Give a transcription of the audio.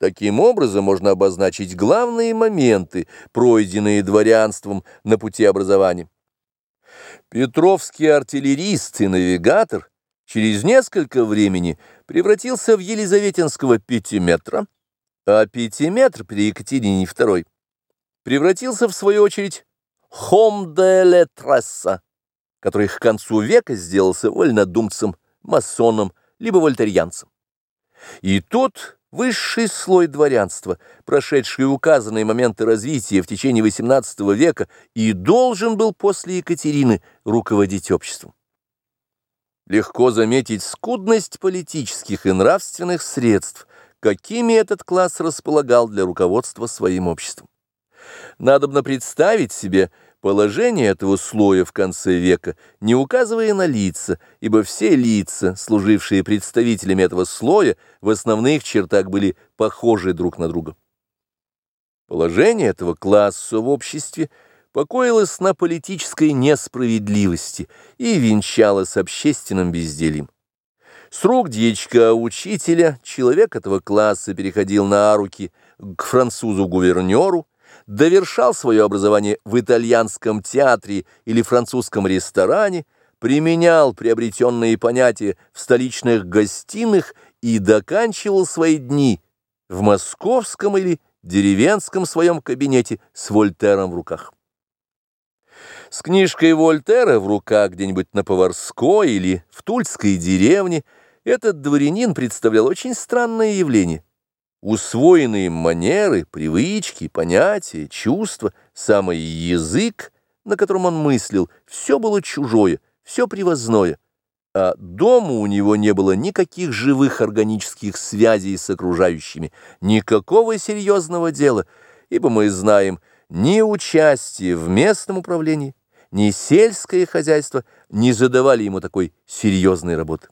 Таким образом можно обозначить главные моменты, пройденные дворянством на пути образования. Петровский артиллерист и навигатор через несколько времени превратился в елизаветинского пятиметра, а пятиметр при Екатерине II превратился в свою очередь хом де летресса, который к концу века сделался вольнодумцем, масоном, либо вольтерьянцем. И тот Высший слой дворянства, прошедший указанные моменты развития в течение XVIII века, и должен был после Екатерины руководить обществом. Легко заметить скудность политических и нравственных средств, какими этот класс располагал для руководства своим обществом. Надобно представить себе положение этого слоя в конце века, не указывая на лица, ибо все лица, служившие представителями этого слоя, в основных чертах были похожи друг на друга. Положение этого класса в обществе покоилось на политической несправедливости и венчалось общественным бездельем. С рук дьячка-учителя человек этого класса переходил на руки к французу-гувернеру, довершал свое образование в итальянском театре или французском ресторане, применял приобретенные понятия в столичных гостиных и доканчивал свои дни в московском или деревенском своем кабинете с Вольтером в руках. С книжкой Вольтера в руках где-нибудь на Поварской или в Тульской деревне этот дворянин представлял очень странное явление – усвоенные манеры, привычки, понятия, чувства, самый язык, на котором он мыслил, все было чужое, все привозное, а дома у него не было никаких живых органических связей с окружающими, никакого серьезного дела, ибо мы знаем, ни участие в местном управлении, ни сельское хозяйство не задавали ему такой серьезной работы.